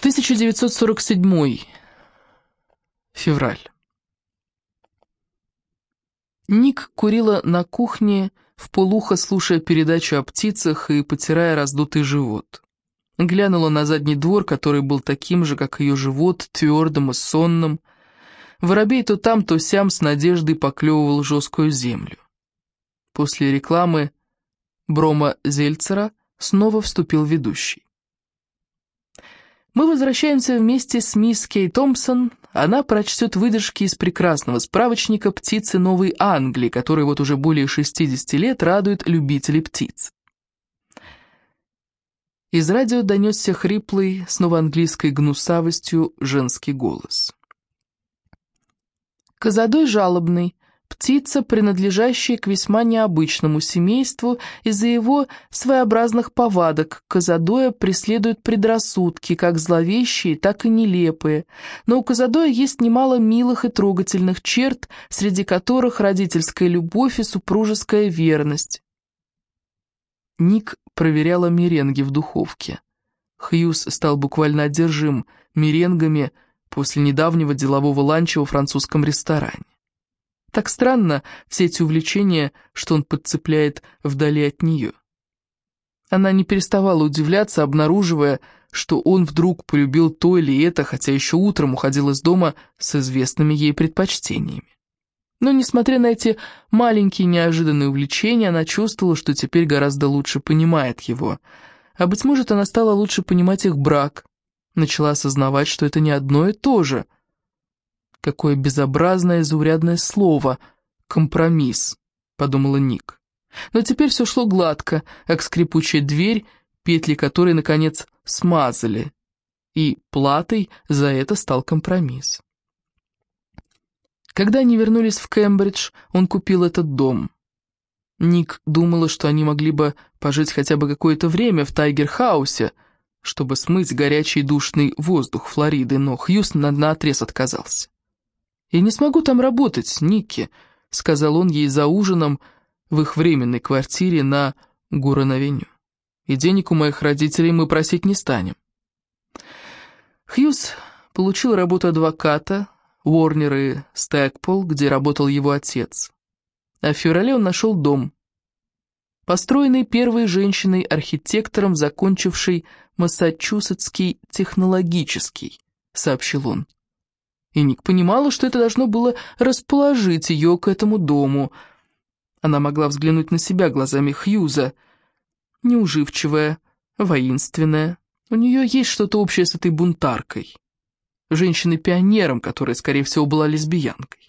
1947. Февраль. Ник курила на кухне, в полухо слушая передачу о птицах и потирая раздутый живот. Глянула на задний двор, который был таким же, как ее живот, твердым и сонным. Воробей то там, то сям с надеждой поклевывал жесткую землю. После рекламы Брома Зельцера снова вступил ведущий. Мы возвращаемся вместе с мисс Кей Томпсон. Она прочтет выдержки из прекрасного справочника «Птицы Новой Англии», который вот уже более 60 лет радует любителей птиц. Из радио донесся хриплый, снова английской гнусавостью, женский голос. Козадой жалобный, Птица, принадлежащая к весьма необычному семейству, из-за его своеобразных повадок Казадоя преследует предрассудки, как зловещие, так и нелепые. Но у Казадоя есть немало милых и трогательных черт, среди которых родительская любовь и супружеская верность. Ник проверяла меренги в духовке. Хьюз стал буквально одержим меренгами после недавнего делового ланча во французском ресторане. Так странно все эти увлечения, что он подцепляет вдали от нее. Она не переставала удивляться, обнаруживая, что он вдруг полюбил то или это, хотя еще утром уходил из дома с известными ей предпочтениями. Но, несмотря на эти маленькие неожиданные увлечения, она чувствовала, что теперь гораздо лучше понимает его. А, быть может, она стала лучше понимать их брак, начала осознавать, что это не одно и то же — Какое безобразное, заурядное слово «компромисс», — подумала Ник. Но теперь все шло гладко, как скрипучая дверь, петли которой, наконец, смазали, и платой за это стал компромисс. Когда они вернулись в Кембридж, он купил этот дом. Ник думала, что они могли бы пожить хотя бы какое-то время в Тайгер-хаусе, чтобы смыть горячий душный воздух Флориды, но Хьюз наотрез отказался. «Я не смогу там работать, Никки», — сказал он ей за ужином в их временной квартире на Гуран-авеню. «И денег у моих родителей мы просить не станем». Хьюз получил работу адвоката, Уорнер и Стэкпол, где работал его отец. А в феврале он нашел дом, построенный первой женщиной-архитектором, закончившей Массачусетский технологический, сообщил он и Ник понимала, что это должно было расположить ее к этому дому. Она могла взглянуть на себя глазами Хьюза. Неуживчивая, воинственная. У нее есть что-то общее с этой бунтаркой. Женщиной-пионером, которая, скорее всего, была лесбиянкой.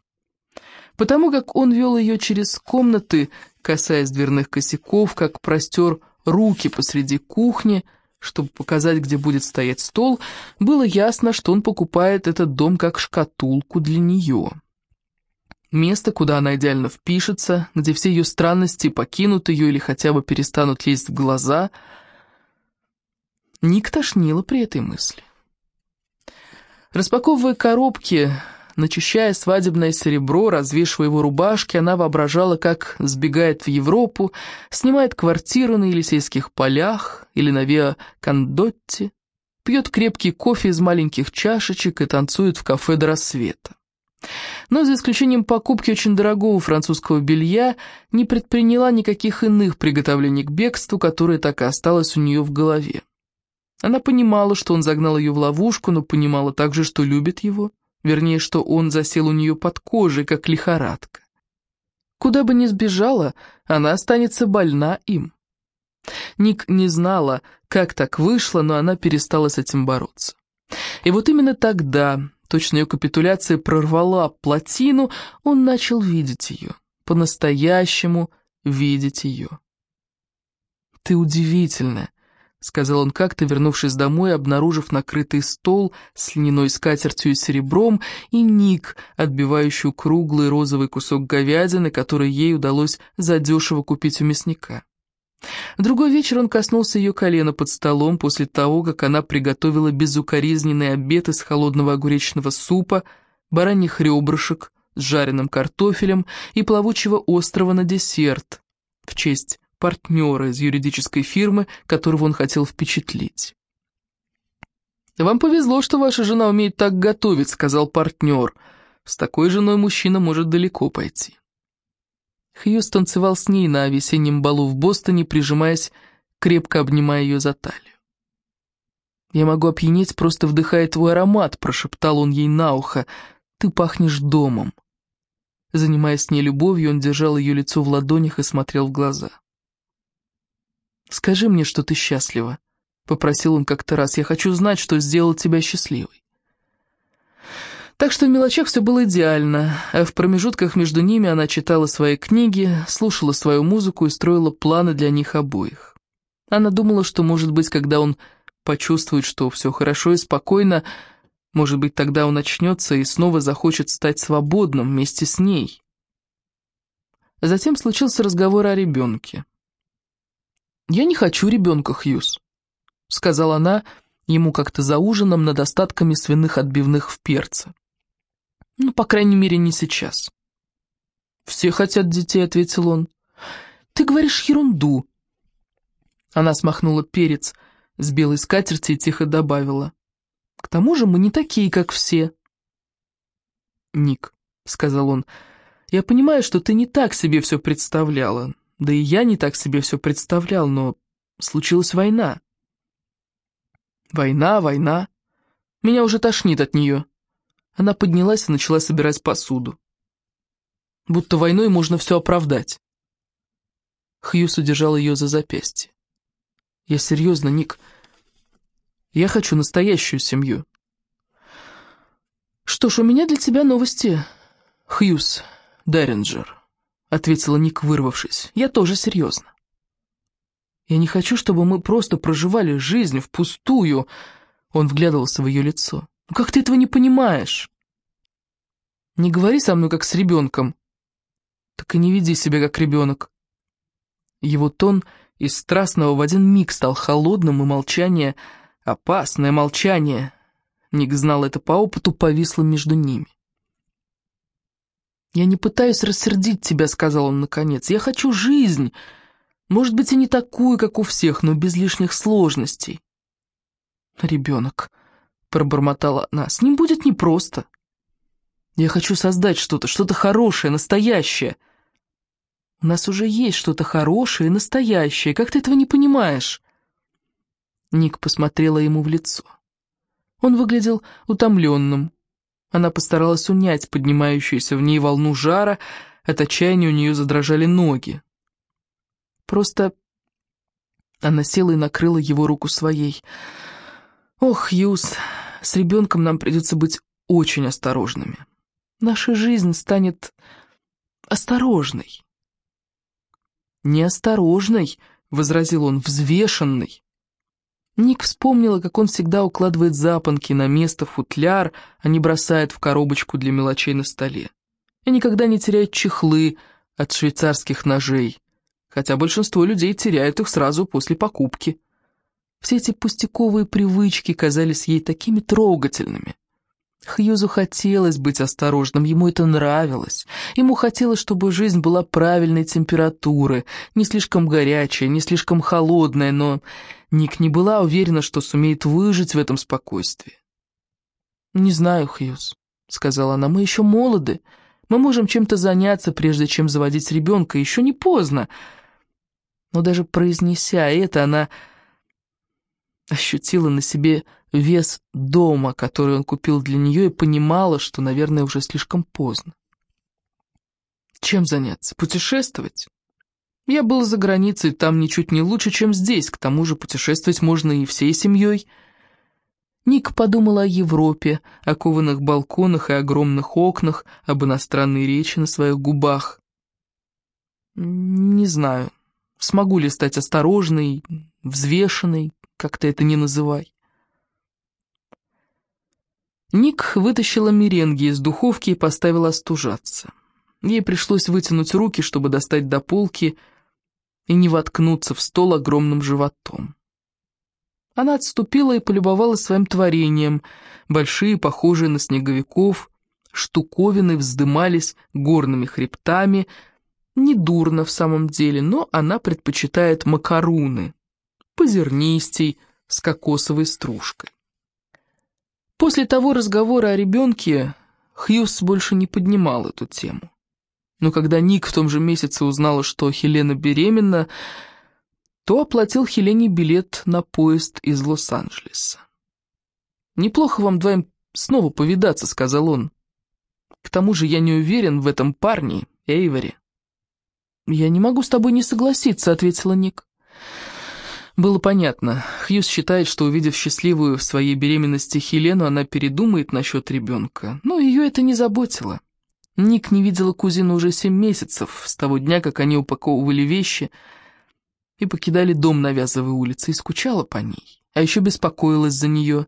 Потому как он вел ее через комнаты, касаясь дверных косяков, как простер руки посреди кухни — чтобы показать, где будет стоять стол, было ясно, что он покупает этот дом как шкатулку для нее. Место, куда она идеально впишется, где все ее странности покинут ее или хотя бы перестанут лезть в глаза. Ник тошнило при этой мысли. Распаковывая коробки, Начищая свадебное серебро, развешивая его рубашки, она воображала, как сбегает в Европу, снимает квартиру на Елисейских полях или на Виа Кондотте, пьет крепкий кофе из маленьких чашечек и танцует в кафе до рассвета. Но за исключением покупки очень дорогого французского белья не предприняла никаких иных приготовлений к бегству, которое так и осталось у нее в голове. Она понимала, что он загнал ее в ловушку, но понимала также, что любит его. Вернее, что он засел у нее под кожей, как лихорадка. Куда бы ни сбежала, она останется больна им. Ник не знала, как так вышло, но она перестала с этим бороться. И вот именно тогда, точно ее капитуляция прорвала плотину, он начал видеть ее, по-настоящему видеть ее. «Ты удивительная», — сказал он как-то, вернувшись домой, обнаружив накрытый стол с льняной скатертью и серебром, и Ник, отбивающую круглый розовый кусок говядины, который ей удалось задешево купить у мясника. В другой вечер он коснулся ее колена под столом после того, как она приготовила безукоризненный обед из холодного огуречного супа, бараньих ребрышек с жареным картофелем и плавучего острова на десерт в честь партнера из юридической фирмы, которого он хотел впечатлить. «Вам повезло, что ваша жена умеет так готовить», — сказал партнер. «С такой женой мужчина может далеко пойти». Хьюз танцевал с ней на весеннем балу в Бостоне, прижимаясь, крепко обнимая ее за талию. «Я могу опьянеть, просто вдыхая твой аромат», — прошептал он ей на ухо. «Ты пахнешь домом». Занимаясь с ней любовью, он держал ее лицо в ладонях и смотрел в глаза. «Скажи мне, что ты счастлива», — попросил он как-то раз. «Я хочу знать, что сделал тебя счастливой». Так что в мелочах все было идеально, а в промежутках между ними она читала свои книги, слушала свою музыку и строила планы для них обоих. Она думала, что, может быть, когда он почувствует, что все хорошо и спокойно, может быть, тогда он очнется и снова захочет стать свободным вместе с ней. Затем случился разговор о ребенке. «Я не хочу ребенка, Хьюз», — сказала она ему как-то за ужином над остатками свиных отбивных в перце. «Ну, по крайней мере, не сейчас». «Все хотят детей», — ответил он. «Ты говоришь ерунду». Она смахнула перец с белой скатерти и тихо добавила. К тому же мы не такие, как все. «Ник», — сказал он, — «я понимаю, что ты не так себе все представляла. Да и я не так себе все представлял, но случилась война». «Война, война. Меня уже тошнит от нее». Она поднялась и начала собирать посуду. Будто войной можно все оправдать. Хьюс удержал ее за запястье. «Я серьезно, Ник. Я хочу настоящую семью. Что ж, у меня для тебя новости, Хьюз Деринджер, ответила Ник, вырвавшись. Я тоже серьезно. Я не хочу, чтобы мы просто проживали жизнь впустую. Он вглядывался в ее лицо. Ну как ты этого не понимаешь? Не говори со мной, как с ребенком. Так и не веди себя, как ребенок. Его тон из страстного в один миг стал холодным, и молчание — Опасное молчание, Ник знал это по опыту, повисло между ними. «Я не пытаюсь рассердить тебя», — сказал он наконец. «Я хочу жизнь. Может быть, и не такую, как у всех, но без лишних сложностей». «Ребенок», — пробормотала она, — «с ним будет непросто. Я хочу создать что-то, что-то хорошее, настоящее». «У нас уже есть что-то хорошее и настоящее, как ты этого не понимаешь?» Ник посмотрела ему в лицо. Он выглядел утомленным. Она постаралась унять поднимающуюся в ней волну жара, от отчаяния у нее задрожали ноги. Просто она села и накрыла его руку своей. «Ох, Юс, с ребенком нам придется быть очень осторожными. Наша жизнь станет осторожной». «Неосторожной», — возразил он, — «взвешенной». Ник вспомнила, как он всегда укладывает запонки на место футляр, а не бросает в коробочку для мелочей на столе. И никогда не теряет чехлы от швейцарских ножей, хотя большинство людей теряют их сразу после покупки. Все эти пустяковые привычки казались ей такими трогательными. Хьюзу хотелось быть осторожным, ему это нравилось. Ему хотелось, чтобы жизнь была правильной температуры, не слишком горячая, не слишком холодная, но Ник не была уверена, что сумеет выжить в этом спокойствии. «Не знаю, Хьюз», — сказала она, — «мы еще молоды. Мы можем чем-то заняться, прежде чем заводить ребенка, еще не поздно». Но даже произнеся это, она ощутила на себе вес дома, который он купил для нее, и понимала, что, наверное, уже слишком поздно. Чем заняться? Путешествовать? Я был за границей, там ничуть не лучше, чем здесь, к тому же путешествовать можно и всей семьей. Ник подумала о Европе, о кованых балконах и огромных окнах, об иностранной речи на своих губах. Не знаю, смогу ли стать осторожной, взвешенной, как ты это ни называй. Ник вытащила меренги из духовки и поставила остужаться. Ей пришлось вытянуть руки, чтобы достать до полки и не воткнуться в стол огромным животом. Она отступила и полюбовалась своим творением. Большие, похожие на снеговиков, штуковины вздымались горными хребтами. Недурно в самом деле, но она предпочитает макаруны позернистей, с кокосовой стружкой. После того разговора о ребенке Хьюз больше не поднимал эту тему. Но когда Ник в том же месяце узнала, что Хелена беременна, то оплатил Хелене билет на поезд из Лос-Анджелеса. «Неплохо вам двоим снова повидаться», — сказал он. «К тому же я не уверен в этом парне, Эйвори». «Я не могу с тобой не согласиться», — ответила Ник. Было понятно. Хьюз считает, что, увидев счастливую в своей беременности Хелену, она передумает насчет ребенка. Но ее это не заботило. Ник не видела кузину уже семь месяцев, с того дня, как они упаковывали вещи и покидали дом на Вязовой улице, и скучала по ней, а еще беспокоилась за нее.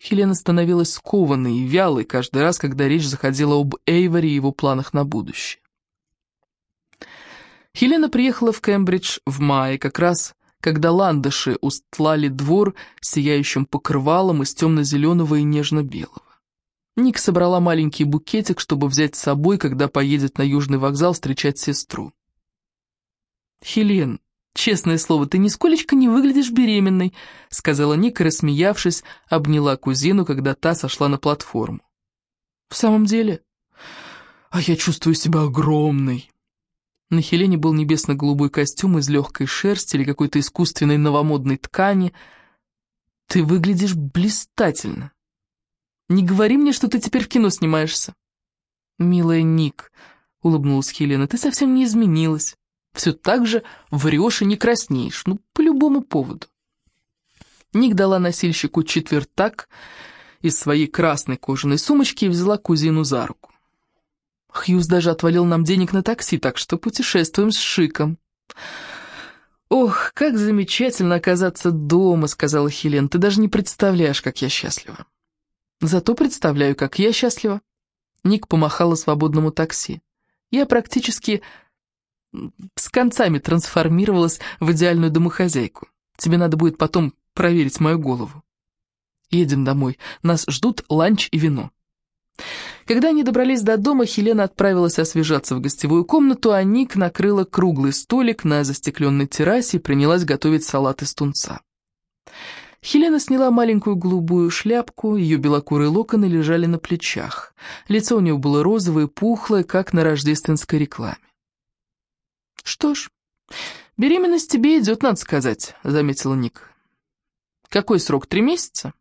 Хелена становилась скованной и вялой каждый раз, когда речь заходила об Эйворе и его планах на будущее. Хелена приехала в Кембридж в мае, как раз когда ландыши устлали двор сияющим покрывалом из темно-зеленого и нежно-белого. Ник собрала маленький букетик, чтобы взять с собой, когда поедет на Южный вокзал встречать сестру. «Хелен, честное слово, ты нисколечко не выглядишь беременной», сказала Ник и, рассмеявшись, обняла кузину, когда та сошла на платформу. «В самом деле? А я чувствую себя огромной». На Хелене был небесно-голубой костюм из легкой шерсти или какой-то искусственной новомодной ткани. «Ты выглядишь блистательно. Не говори мне, что ты теперь в кино снимаешься». «Милая Ник», — улыбнулась Хелена, — «ты совсем не изменилась. Все так же врешь и не краснеешь, ну, по любому поводу». Ник дала носильщику четвертак из своей красной кожаной сумочки и взяла кузину за руку. Хьюз даже отвалил нам денег на такси, так что путешествуем с шиком. «Ох, как замечательно оказаться дома», — сказала Хелен. «Ты даже не представляешь, как я счастлива». «Зато представляю, как я счастлива». Ник помахала свободному такси. Я практически с концами трансформировалась в идеальную домохозяйку. Тебе надо будет потом проверить мою голову. Едем домой. Нас ждут ланч и вино. Когда они добрались до дома, Хелена отправилась освежаться в гостевую комнату, а Ник накрыла круглый столик на застекленной террасе и принялась готовить салат из тунца. Хелена сняла маленькую голубую шляпку, ее белокурые локоны лежали на плечах. Лицо у нее было розовое, пухлое, как на рождественской рекламе. «Что ж, беременность тебе идет, надо сказать», — заметила Ник. «Какой срок, три месяца?»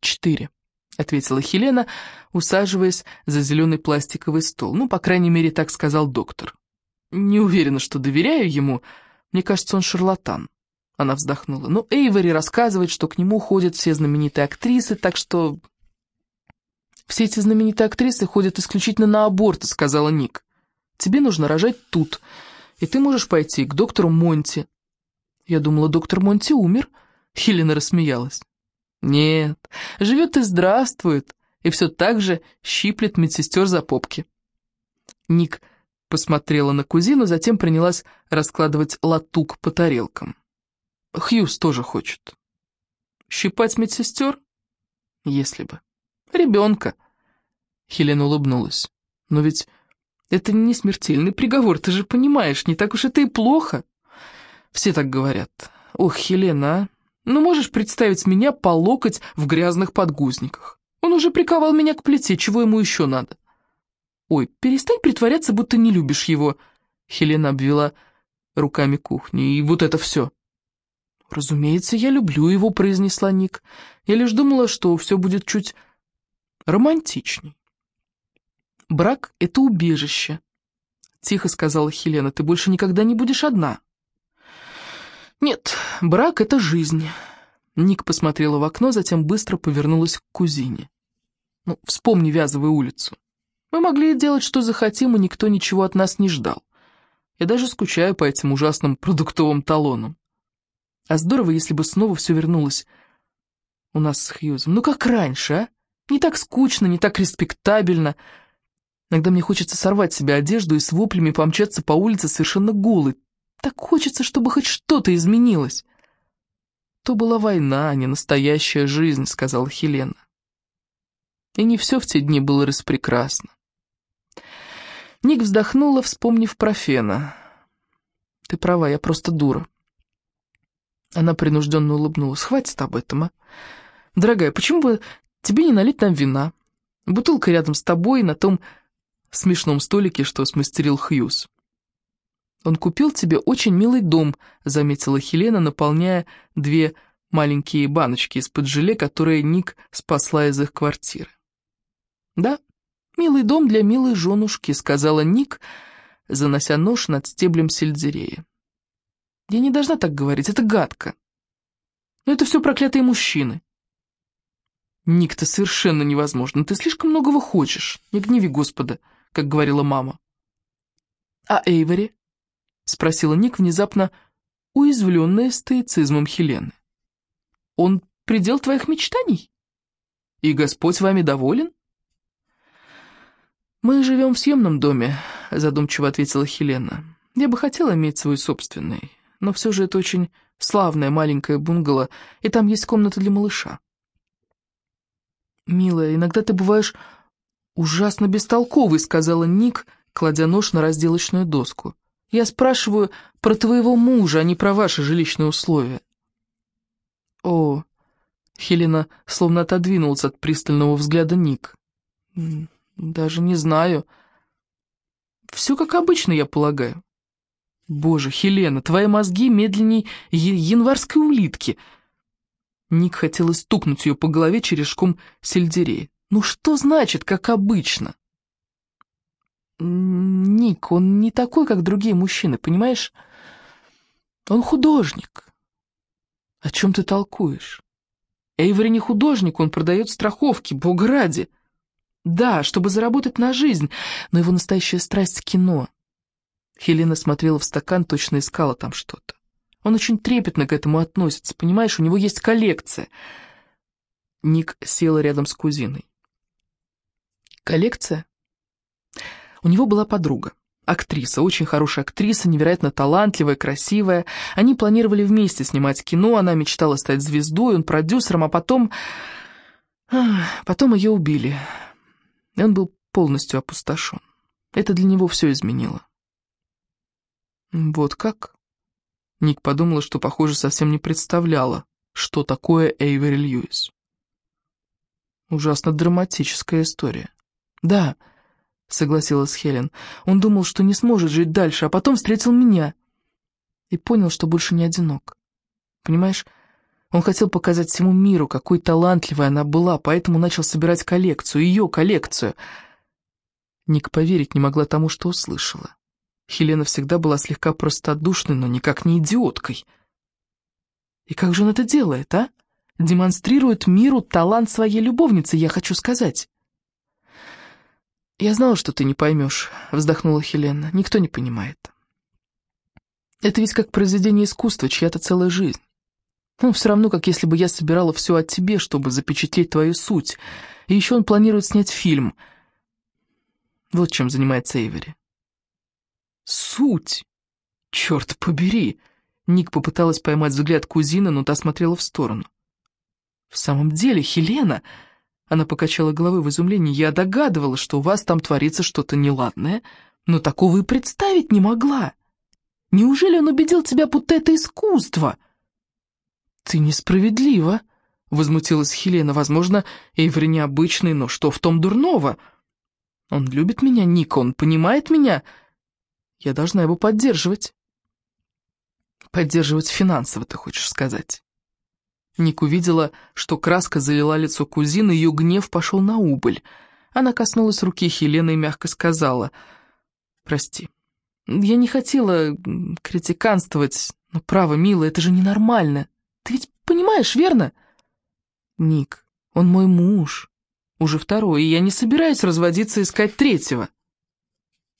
«Четыре». — ответила Хелена, усаживаясь за зеленый пластиковый стол. Ну, по крайней мере, так сказал доктор. «Не уверена, что доверяю ему. Мне кажется, он шарлатан». Она вздохнула. «Ну, Эйвори рассказывает, что к нему ходят все знаменитые актрисы, так что...» «Все эти знаменитые актрисы ходят исключительно на аборты», — сказала Ник. «Тебе нужно рожать тут, и ты можешь пойти к доктору Монти». Я думала, доктор Монти умер. Хелена рассмеялась. Нет, живет и здравствует, и все так же щиплет медсестер за попки. Ник посмотрела на кузину, затем принялась раскладывать латук по тарелкам. Хьюз тоже хочет. Щипать медсестер? Если бы. Ребенка. Хелена улыбнулась. Но ведь это не смертельный приговор, ты же понимаешь, не так уж это и плохо. Все так говорят. Ох, Хелена, а? Ну, можешь представить меня по локоть в грязных подгузниках? Он уже приковал меня к плите, чего ему еще надо? Ой, перестань притворяться, будто не любишь его. Хелена обвела руками кухню. И вот это все. «Разумеется, я люблю его», — произнесла Ник. «Я лишь думала, что все будет чуть романтичней». «Брак — это убежище», — тихо сказала Хелена. «Ты больше никогда не будешь одна». «Нет, брак — это жизнь». Ник посмотрела в окно, затем быстро повернулась к кузине. «Ну, вспомни Вязовую улицу. Мы могли делать, что захотим, и никто ничего от нас не ждал. Я даже скучаю по этим ужасным продуктовым талонам. А здорово, если бы снова все вернулось у нас с Хьюзом. Ну, как раньше, а? Не так скучно, не так респектабельно. Иногда мне хочется сорвать себе одежду и с воплями помчаться по улице совершенно голый, так хочется, чтобы хоть что-то изменилось. То была война, а не настоящая жизнь, сказала Хелена. И не все в те дни было распрекрасно. Ник вздохнула, вспомнив про Фена. «Ты права, я просто дура». Она принужденно улыбнулась. «Хватит об этом, а? Дорогая, почему бы тебе не налить нам вина. Бутылка рядом с тобой на том смешном столике, что смастерил Хьюз. «Он купил тебе очень милый дом», — заметила Хелена, наполняя две маленькие баночки из-под желе, которые Ник спасла из их квартиры. «Да, милый дом для милой женушки», — сказала Ник, занося нож над стеблем сельдерея. «Я не должна так говорить, это гадко. Но это все проклятые мужчины». «Ник, ты совершенно невозможно, ты слишком многого хочешь, не гневи Господа», как говорила мама. «А Эйвори?» — спросила Ник, внезапно уязвленная стоицизмом Хелены. «Он предел твоих мечтаний? И Господь вами доволен?» «Мы живем в съемном доме», — задумчиво ответила Хелена. «Я бы хотела иметь свой собственный, но все же это очень славная маленькая бунгало, и там есть комната для малыша». «Милая, иногда ты бываешь ужасно бестолковый», — сказала Ник, кладя нож на разделочную доску. Я спрашиваю про твоего мужа, а не про ваши жилищные условия. О, Хелена словно отодвинулась от пристального взгляда Ник. Даже не знаю. Все как обычно, я полагаю. Боже, Хелена, твои мозги медленней январской улитки. Ник хотела стукнуть ее по голове черешком сельдерея. Ну что значит, как обычно? Ник, он не такой, как другие мужчины, понимаешь? Он художник. О чем ты толкуешь? Эйвори не художник, он продает страховки, бога ради. Да, чтобы заработать на жизнь, но его настоящая страсть — кино. Хелена смотрела в стакан, точно искала там что-то. Он очень трепетно к этому относится, понимаешь, у него есть коллекция. Ник села рядом с кузиной. Коллекция? У него была подруга, актриса, очень хорошая актриса, невероятно талантливая, красивая. Они планировали вместе снимать кино, она мечтала стать звездой, он продюсером, а потом... Потом ее убили. И он был полностью опустошен. Это для него все изменило. Вот как? Ник подумала, что, похоже, совсем не представляла, что такое Эйвери Льюис. Ужасно драматическая история. Да, — согласилась Хелен. «Он думал, что не сможет жить дальше, а потом встретил меня. И понял, что больше не одинок. Понимаешь, он хотел показать всему миру, какой талантливой она была, поэтому начал собирать коллекцию, ее коллекцию». Ник поверить не могла тому, что услышала. Хелена всегда была слегка простодушной, но никак не идиоткой. И как же он это делает, а? Демонстрирует миру талант своей любовницы, я хочу сказать. «Я знала, что ты не поймешь», — вздохнула Хелена. «Никто не понимает. Это ведь как произведение искусства, чья-то целая жизнь. Ну, все равно, как если бы я собирала все о тебе, чтобы запечатлеть твою суть. И еще он планирует снять фильм. Вот чем занимается Эйвери». «Суть? Черт побери!» Ник попыталась поймать взгляд кузины, но та смотрела в сторону. «В самом деле, Хелена...» Она покачала головой в изумлении. «Я догадывалась, что у вас там творится что-то неладное, но такого и представить не могла. Неужели он убедил тебя, будто это искусство?» «Ты несправедлива», — возмутилась Хелена. «Возможно, Эйври необычный, но что в том дурного? Он любит меня, Ника, он понимает меня. Я должна его поддерживать». «Поддерживать финансово, ты хочешь сказать?» Ник увидела, что краска залила лицо кузины, ее гнев пошел на убыль. Она коснулась руки Хелены и мягко сказала, «Прости, я не хотела критиканствовать, но право, милая, это же ненормально. Ты ведь понимаешь, верно?» «Ник, он мой муж, уже второй, и я не собираюсь разводиться и искать третьего».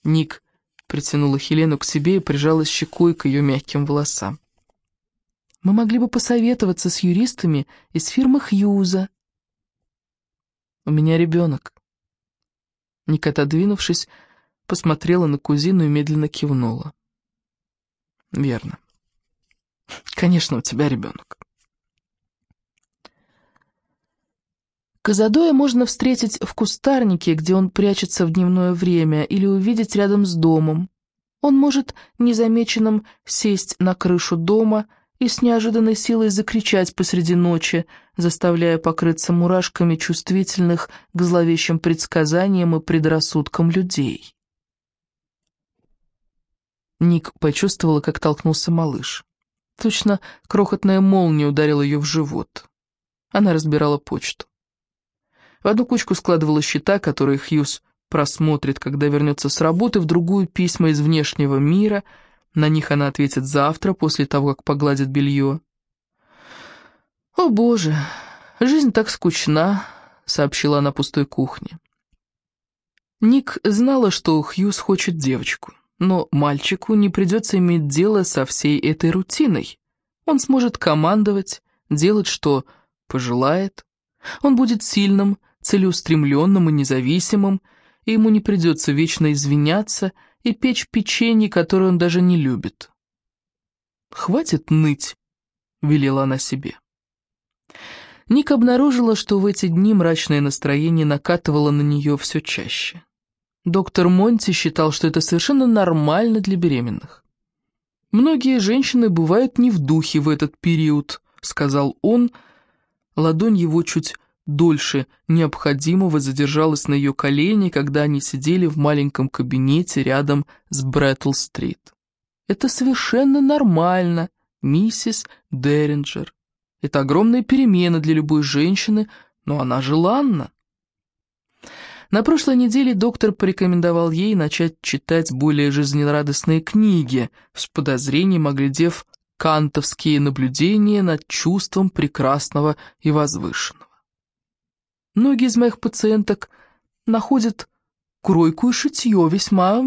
Ник притянула Хелену к себе и прижалась щекой к ее мягким волосам. Мы могли бы посоветоваться с юристами из фирмы Хьюза. У меня ребенок. Ника, отодвинувшись, посмотрела на кузину и медленно кивнула. Верно. Конечно, у тебя ребенок. Казадоя можно встретить в кустарнике, где он прячется в дневное время, или увидеть рядом с домом. Он может незамеченным сесть на крышу дома и с неожиданной силой закричать посреди ночи, заставляя покрыться мурашками чувствительных к зловещим предсказаниям и предрассудкам людей. Ник почувствовала, как толкнулся малыш. Точно крохотная молния ударила ее в живот. Она разбирала почту. В одну кучку складывала счета, которые Хьюз просмотрит, когда вернется с работы, в другую письма из внешнего мира. На них она ответит завтра, после того, как погладит белье. «О, Боже, жизнь так скучна», — сообщила она пустой кухне. Ник знала, что Хьюз хочет девочку, но мальчику не придется иметь дело со всей этой рутиной. Он сможет командовать, делать, что пожелает. Он будет сильным, целеустремленным и независимым, и ему не придется вечно извиняться и печь печенье, которое он даже не любит. «Хватит ныть», — велела она себе. Ник обнаружила, что в эти дни мрачное настроение накатывало на нее все чаще. Доктор Монти считал, что это совершенно нормально для беременных. «Многие женщины бывают не в духе в этот период», — сказал он. Ладонь его чуть дольше необходимого задержалась на ее колене, когда они сидели в маленьком кабинете рядом с Бреттл-стрит. «Это совершенно нормально, миссис Деринджер. Это огромная перемена для любой женщины, но она желанна». На прошлой неделе доктор порекомендовал ей начать читать более жизнерадостные книги, с подозрением оглядев кантовские наблюдения над чувством прекрасного и возвышенного. Многие из моих пациенток находят кройку и шитье весьма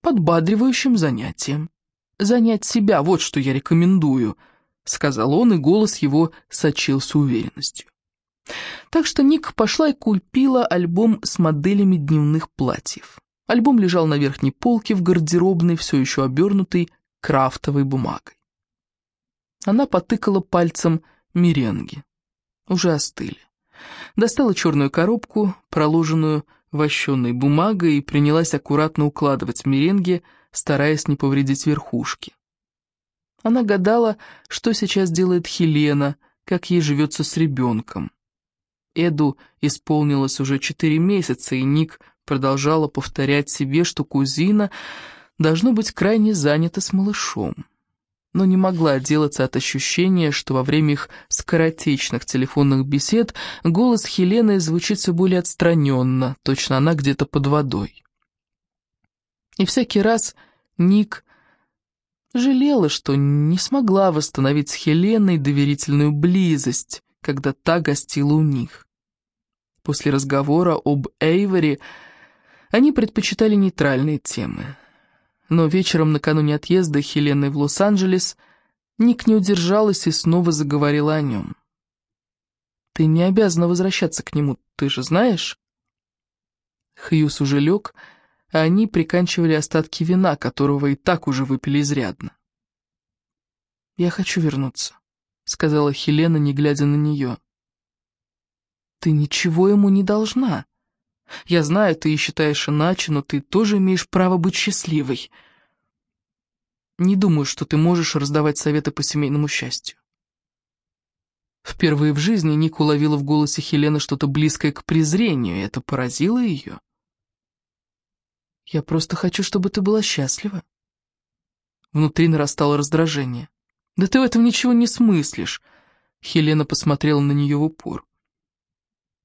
подбадривающим занятием. Занять себя — вот что я рекомендую, — сказал он, и голос его сочился уверенностью. Так что Ник пошла и купила альбом с моделями дневных платьев. Альбом лежал на верхней полке в гардеробной, все еще обернутой крафтовой бумагой. Она потыкала пальцем меренги. Уже остыли. Достала черную коробку, проложенную вощеной бумагой, и принялась аккуратно укладывать меренги, стараясь не повредить верхушки. Она гадала, что сейчас делает Хелена, как ей живется с ребенком. Эду исполнилось уже четыре месяца, и Ник продолжала повторять себе, что кузина должно быть крайне занята с малышом но не могла отделаться от ощущения, что во время их скоротечных телефонных бесед голос Хелены звучит все более отстраненно, точно она где-то под водой. И всякий раз Ник жалела, что не смогла восстановить с Хеленой доверительную близость, когда та гостила у них. После разговора об Эйвори они предпочитали нейтральные темы. Но вечером накануне отъезда Хелены в Лос-Анджелес Ник не удержалась и снова заговорила о нем. «Ты не обязана возвращаться к нему, ты же знаешь?» Хьюс уже лег, а они приканчивали остатки вина, которого и так уже выпили изрядно. «Я хочу вернуться», — сказала Хелена, не глядя на нее. «Ты ничего ему не должна», я знаю, ты считаешь иначе, но ты тоже имеешь право быть счастливой. Не думаю, что ты можешь раздавать советы по семейному счастью. Впервые в жизни Ник уловила в голосе Хелены что-то близкое к презрению, и это поразило ее. «Я просто хочу, чтобы ты была счастлива». Внутри нарастало раздражение. «Да ты в этом ничего не смыслишь», — Хелена посмотрела на нее в упор.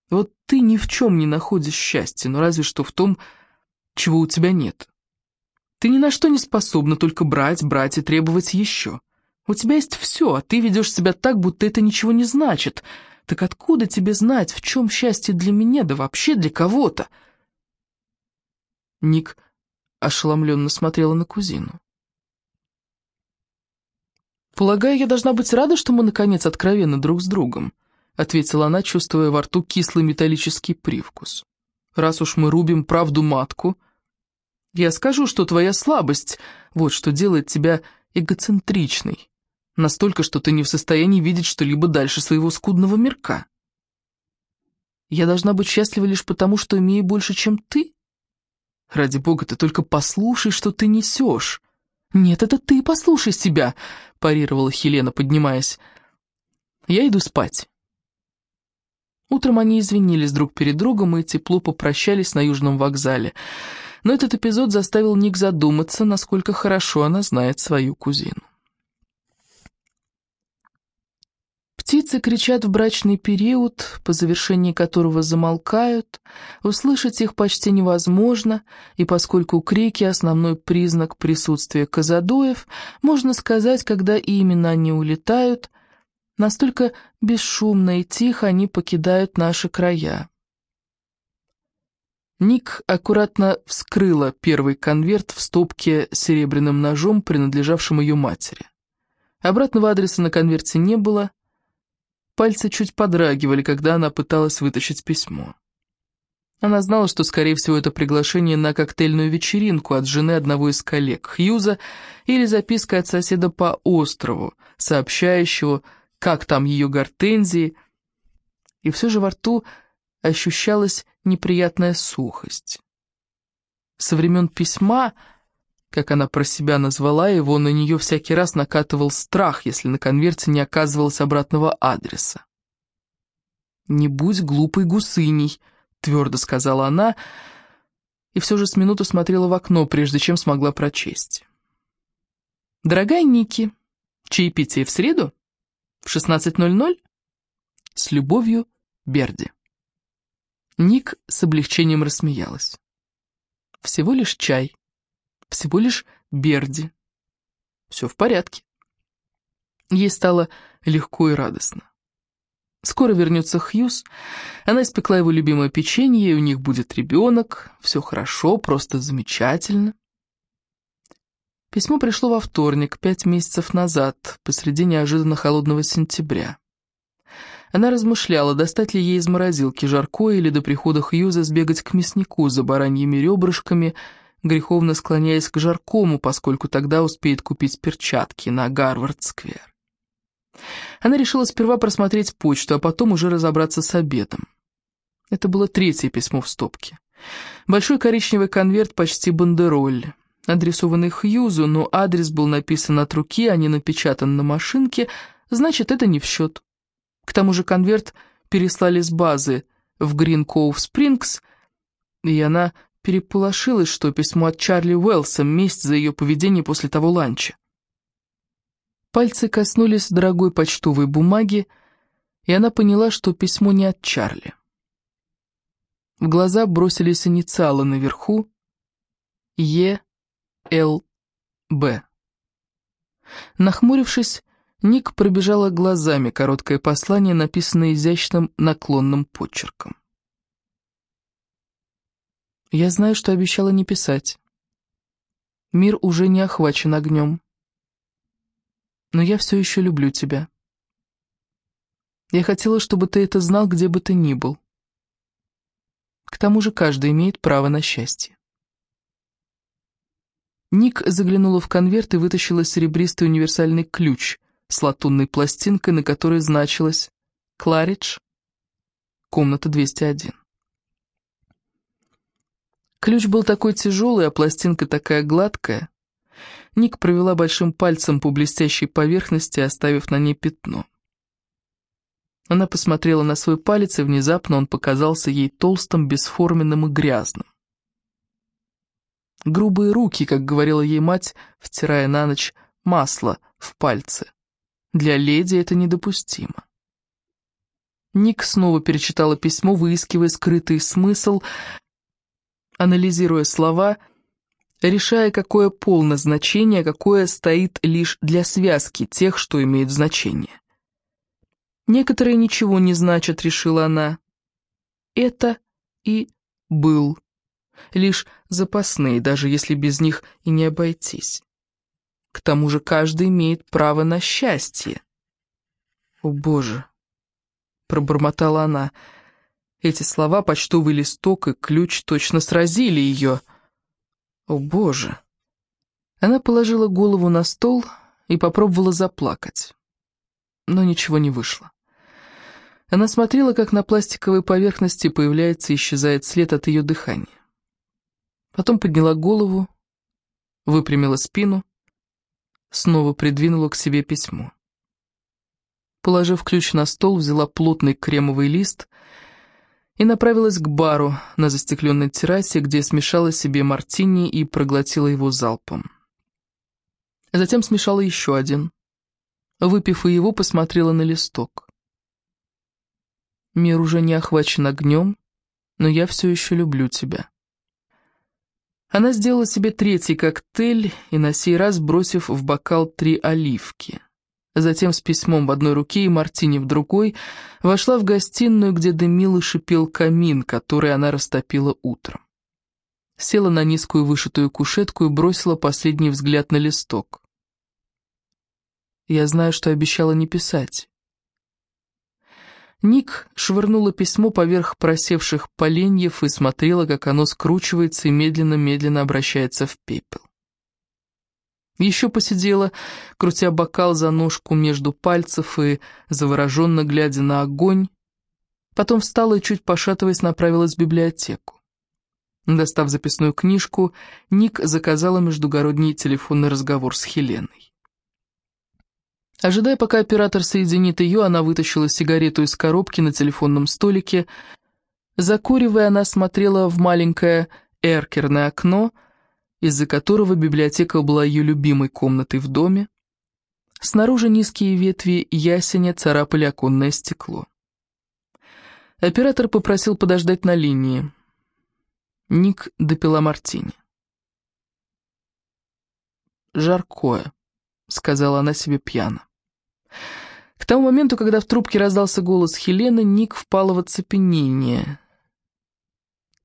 Вот ты ни в чем не находишь счастья, но разве что в том, чего у тебя нет. Ты ни на что не способна только брать, брать и требовать еще. У тебя есть все, а ты ведешь себя так, будто это ничего не значит. Так откуда тебе знать, в чем счастье для меня, да вообще для кого-то?» Ник ошеломленно смотрела на кузину. «Полагаю, я должна быть рада, что мы, наконец, откровенны друг с другом», ответила она, чувствуя во рту кислый металлический привкус. «Раз уж мы рубим правду матку, я скажу, что твоя слабость — вот что делает тебя эгоцентричной, настолько, что ты не в состоянии видеть что-либо дальше своего скудного мирка. Я должна быть счастлива лишь потому, что имею больше, чем ты? Ради бога, ты только послушай, что ты несешь. «Нет, это ты послушай себя», — парировала Хелена, поднимаясь. «Я иду спать». Утром они извинились друг перед другом и тепло попрощались на Южном вокзале. Но этот эпизод заставил Ник задуматься, насколько хорошо она знает свою кузину. Птицы кричат в брачный период, по завершении которого замолкают. Услышать их почти невозможно, и поскольку крики — основной признак присутствия казадоев, можно сказать, когда именно они улетают, настолько бесшумно и тихо они покидают наши края. Ник аккуратно вскрыла первый конверт в стопке серебряным ножом, принадлежавшим ее матери. Обратного адреса на конверте не было, Пальцы чуть подрагивали, когда она пыталась вытащить письмо. Она знала, что, скорее всего, это приглашение на коктейльную вечеринку от жены одного из коллег, Хьюза, или записка от соседа по острову, сообщающего, как там ее гортензии. И все же во рту ощущалась неприятная сухость. Со времен письма как она про себя назвала его, на нее всякий раз накатывал страх, если на конверте не оказывалось обратного адреса. «Не будь глупой гусыней», — твердо сказала она, и все же с минуту смотрела в окно, прежде чем смогла прочесть. «Дорогая Ники, чаепитие в среду? В 16.00? С любовью, Берди». Ник с облегчением рассмеялась. «Всего лишь чай». Всего лишь Берди. Все в порядке. Ей стало легко и радостно. Скоро вернется Хьюз, она испекла его любимое печенье, и у них будет ребенок. Все хорошо, просто замечательно. Письмо пришло во вторник, пять месяцев назад, посреди неожиданно холодного сентября. Она размышляла, достать ли ей из морозилки жаркое или до прихода Хьюза сбегать к мяснику за бараньими ребрышками – греховно склоняясь к жаркому, поскольку тогда успеет купить перчатки на Гарвард-сквер. Она решила сперва просмотреть почту, а потом уже разобраться с обедом. Это было третье письмо в стопке. Большой коричневый конверт почти бандероль, адресованный Хьюзу, но адрес был написан от руки, а не напечатан на машинке, значит, это не в счет. К тому же конверт переслали с базы в Грин Коув Спрингс, и она переполошилась, что письмо от Чарли Уэллса, месть за ее поведение после того ланча. Пальцы коснулись дорогой почтовой бумаги, и она поняла, что письмо не от Чарли. В глаза бросились инициалы наверху Е. Л. Б. Нахмурившись, Ник пробежала глазами короткое послание, написанное изящным наклонным почерком. Я знаю, что обещала не писать. Мир уже не охвачен огнем. Но я все еще люблю тебя. Я хотела, чтобы ты это знал, где бы ты ни был. К тому же каждый имеет право на счастье. Ник заглянула в конверт и вытащила серебристый универсальный ключ с латунной пластинкой, на которой значилось «Кларидж, комната 201». Ключ был такой тяжелый, а пластинка такая гладкая. Ник провела большим пальцем по блестящей поверхности, оставив на ней пятно. Она посмотрела на свой палец, и внезапно он показался ей толстым, бесформенным и грязным. Грубые руки, как говорила ей мать, втирая на ночь масло в пальцы. Для леди это недопустимо. Ник снова перечитала письмо, выискивая скрытый смысл, анализируя слова, решая, какое полное значение, какое стоит лишь для связки тех, что имеют значение. Некоторые ничего не значат, решила она. Это и был. Лишь запасные, даже если без них и не обойтись. К тому же каждый имеет право на счастье. «О, Боже!» — пробормотала она — эти слова, почтовый листок и ключ точно сразили ее. О, Боже! Она положила голову на стол и попробовала заплакать. Но ничего не вышло. Она смотрела, как на пластиковой поверхности появляется и исчезает след от ее дыхания. Потом подняла голову, выпрямила спину снова придвинула к себе письмо. Положив ключ на стол, взяла плотный кремовый лист и направилась к бару на застекленной террасе, где смешала себе мартини и проглотила его залпом. Затем смешала еще один. Выпив и его, посмотрела на листок. Мир уже не охвачен огнем, но я все еще люблю тебя. Она сделала себе третий коктейль и на сей раз, бросив в бокал три оливки. Затем с письмом в одной руке и мартини в другой вошла в гостиную, где дымил и шипел камин, который она растопила утром. Села на низкую вышитую кушетку и бросила последний взгляд на листок. Я знаю, что обещала не писать. Ник швырнула письмо поверх просевших поленьев и смотрела, как оно скручивается и медленно-медленно обращается в пепел. Еще посидела, крутя бокал за ножку между пальцев и завороженно глядя на огонь. Потом встала и, чуть пошатываясь, направилась в библиотеку. Достав записную книжку, Ник заказала междугородний телефонный разговор с Хеленой. Ожидая, пока оператор соединит ее, она вытащила сигарету из коробки на телефонном столике. Закуривая, она смотрела в маленькое эркерное окно, из-за которого библиотека была ее любимой комнатой в доме. Снаружи низкие ветви ясеня царапали оконное стекло. Оператор попросил подождать на линии. Ник допила мартини. «Жаркое», — сказала она себе пьяно. К тому моменту, когда в трубке раздался голос Хелены, Ник впала в оцепенение.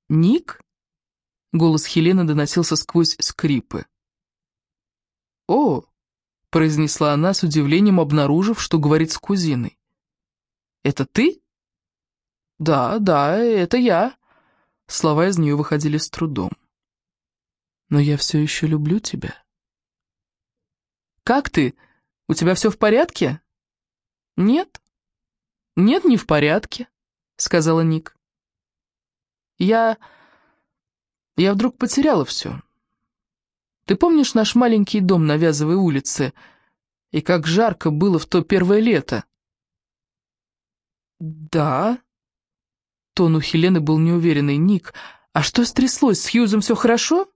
«Ник?» — голос Хелены доносился сквозь скрипы. «О!» — произнесла она с удивлением, обнаружив, что говорит с кузиной. «Это ты?» «Да, да, это я». Слова из нее выходили с трудом. «Но я все еще люблю тебя». «Как ты?» У тебя все в порядке?» «Нет. Нет, не в порядке», — сказала Ник. «Я... я вдруг потеряла все. Ты помнишь наш маленький дом на Вязовой улице? И как жарко было в то первое лето?» «Да». Тон у Хелены был неуверенный. «Ник, а что стряслось? С Хьюзом все хорошо?»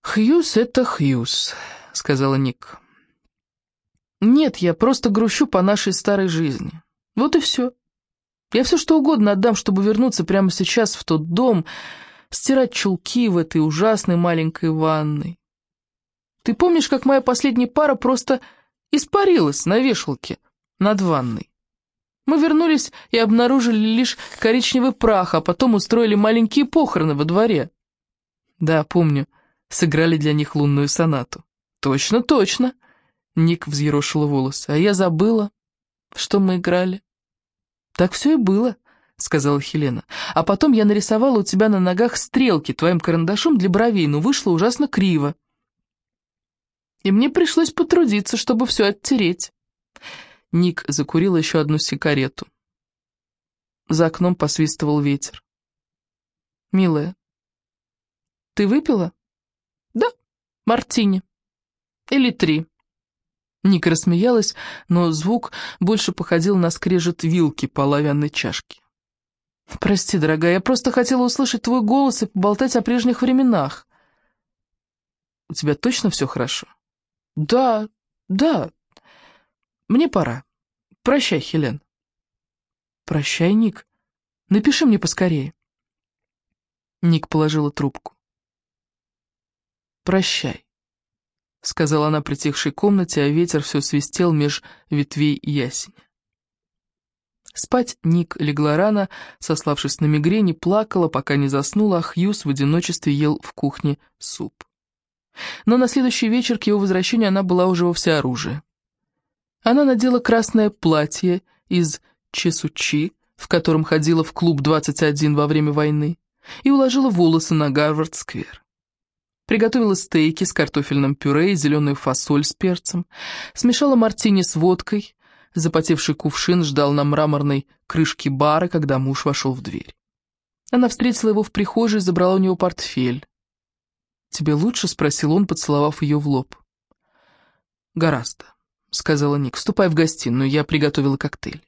«Хьюз — это Хьюз», — сказала Ник. Нет, я просто грущу по нашей старой жизни. Вот и все. Я все что угодно отдам, чтобы вернуться прямо сейчас в тот дом, стирать чулки в этой ужасной маленькой ванной. Ты помнишь, как моя последняя пара просто испарилась на вешалке над ванной? Мы вернулись и обнаружили лишь коричневый прах, а потом устроили маленькие похороны во дворе. Да, помню, сыграли для них лунную сонату. Точно, точно. Ник взъерошила волосы. «А я забыла, что мы играли». «Так все и было», — сказала Хелена. «А потом я нарисовала у тебя на ногах стрелки твоим карандашом для бровей, но вышло ужасно криво. И мне пришлось потрудиться, чтобы все оттереть». Ник закурил еще одну сигарету. За окном посвистывал ветер. «Милая, ты выпила?» «Да, мартини. Или три». Ника рассмеялась, но звук больше походил на скрежет вилки по оловянной чашке. «Прости, дорогая, я просто хотела услышать твой голос и поболтать о прежних временах». «У тебя точно все хорошо?» «Да, да. Мне пора. Прощай, Хелен». «Прощай, Ник. Напиши мне поскорее». Ник положила трубку. «Прощай». — сказала она притихшей комнате, а ветер все свистел меж ветвей ясеня. Спать Ник легла рано, сославшись на мигрень, и плакала, пока не заснула, а Хьюз в одиночестве ел в кухне суп. Но на следующий вечер к его возвращению она была уже во всеоружии. Она надела красное платье из чесучи, в котором ходила в клуб 21 во время войны, и уложила волосы на Гарвард-сквер. Приготовила стейки с картофельным пюре и зеленую фасоль с перцем. Смешала мартини с водкой. Запотевший кувшин ждал на мраморной крышке бара, когда муж вошел в дверь. Она встретила его в прихожей и забрала у него портфель. «Тебе лучше?» — спросил он, поцеловав ее в лоб. «Гораздо», — сказала Ник. «Ступай в гостиную, я приготовила коктейль».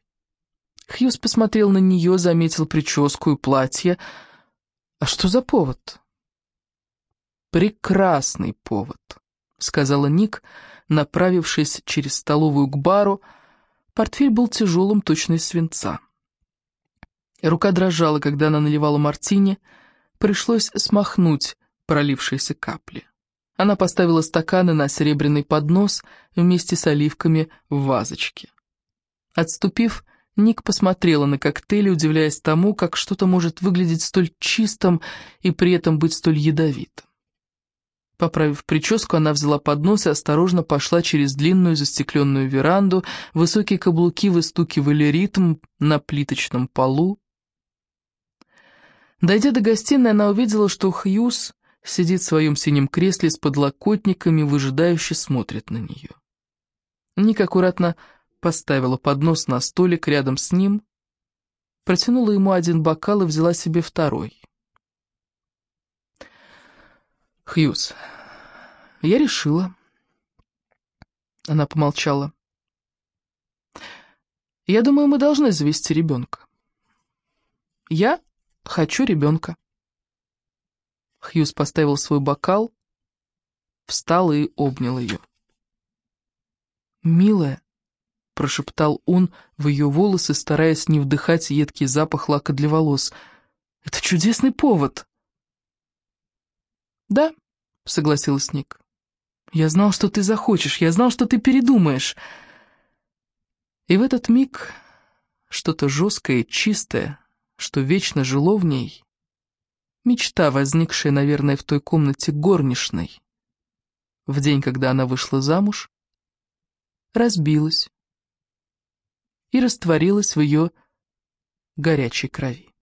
Хьюз посмотрел на нее, заметил прическу и платье. «А что за повод?» «Прекрасный повод», — сказала Ник, направившись через столовую к бару. Портфель был тяжелым, точно из свинца. Рука дрожала, когда она наливала мартини. Пришлось смахнуть пролившиеся капли. Она поставила стаканы на серебряный поднос вместе с оливками в вазочке. Отступив, Ник посмотрела на коктейль, удивляясь тому, как что-то может выглядеть столь чистым и при этом быть столь ядовитым. Поправив прическу, она взяла поднос и осторожно пошла через длинную застекленную веранду, высокие каблуки выстукивали ритм на плиточном полу. Дойдя до гостиной, она увидела, что Хьюз сидит в своем синем кресле с подлокотниками, выжидающе смотрит на нее. Ник аккуратно поставила поднос на столик рядом с ним, протянула ему один бокал и взяла себе второй. «Хьюз, я решила...» Она помолчала. «Я думаю, мы должны завести ребенка. Я хочу ребенка». Хьюз поставил свой бокал, встал и обнял ее. «Милая», — прошептал он в ее волосы, стараясь не вдыхать едкий запах лака для волос, — «это чудесный повод». «Да», — согласилась Ник. «Я знал, что ты захочешь, я знал, что ты передумаешь». И в этот миг что-то жесткое чистое, что вечно жило в ней, Мечта, возникшая, наверное, в той комнате горничной. В день, когда она вышла замуж, разбилась и растворилась в ее горячей крови.